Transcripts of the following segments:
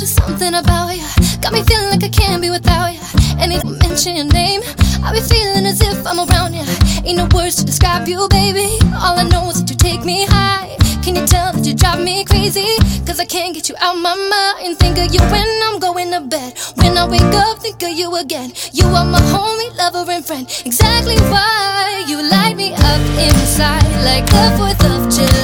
just something about you. Got me feeling like I can't be without you. Anytime I mention your name, I be feeling as if I'm around you. Ain't no words to describe you, baby. All I know is that you take me high. Can you tell that you drive me crazy? Cause I can't get you out my mind. Think of you when I'm going to bed. When I wake up, think of you again. You are my homie, lover, and friend. Exactly why you light me up inside like the 4th of July.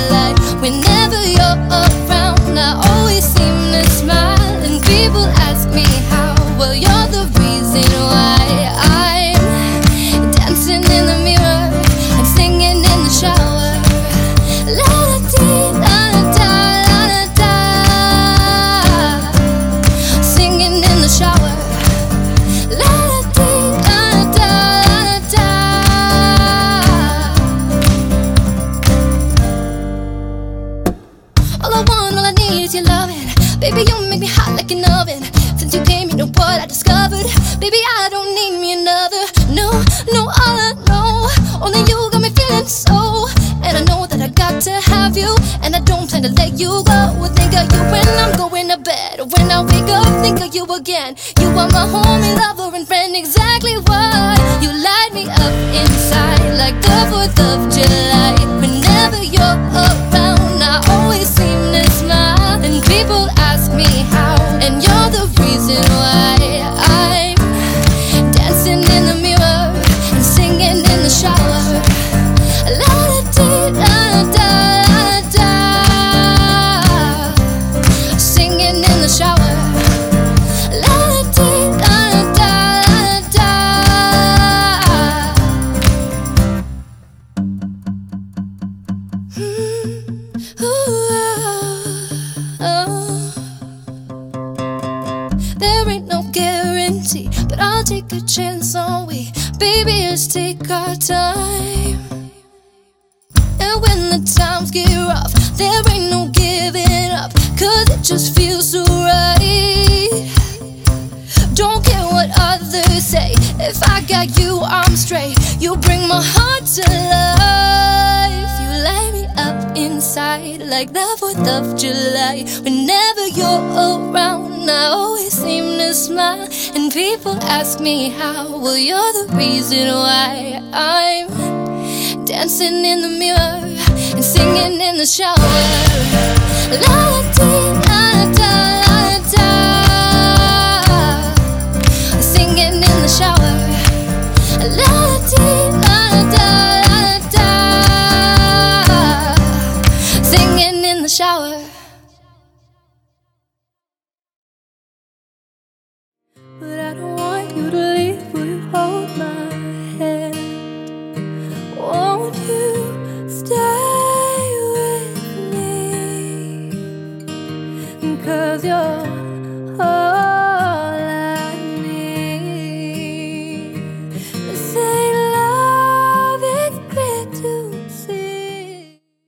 All I want, all I need is your loving. Baby, you make me hot like an oven. Since you came, you know what I discovered. Baby, I don't need me another. No, no, all I know. Only you got me feeling so. And I know that I got to have you. And I don't plan to let you go. Think of you when I'm going to bed. When I wake up, think of you again. You are my homie, lover, and friend. Exactly why you light me up inside like the 4th of July. Take a chance on we. Baby, let's take our time. And when the times get rough, there ain't no giving up, cause it just feels so right. Don't care what others say, if I got you, I'm straight. You bring my heart to life. Like the 4th of July. Whenever you're around, I always seem to smile. And people ask me how. Well, you're the reason why I'm dancing in the mirror and singing in the shower. La dee, la da, la da. Singing in the shower. La dee, la da, Singing in the shower.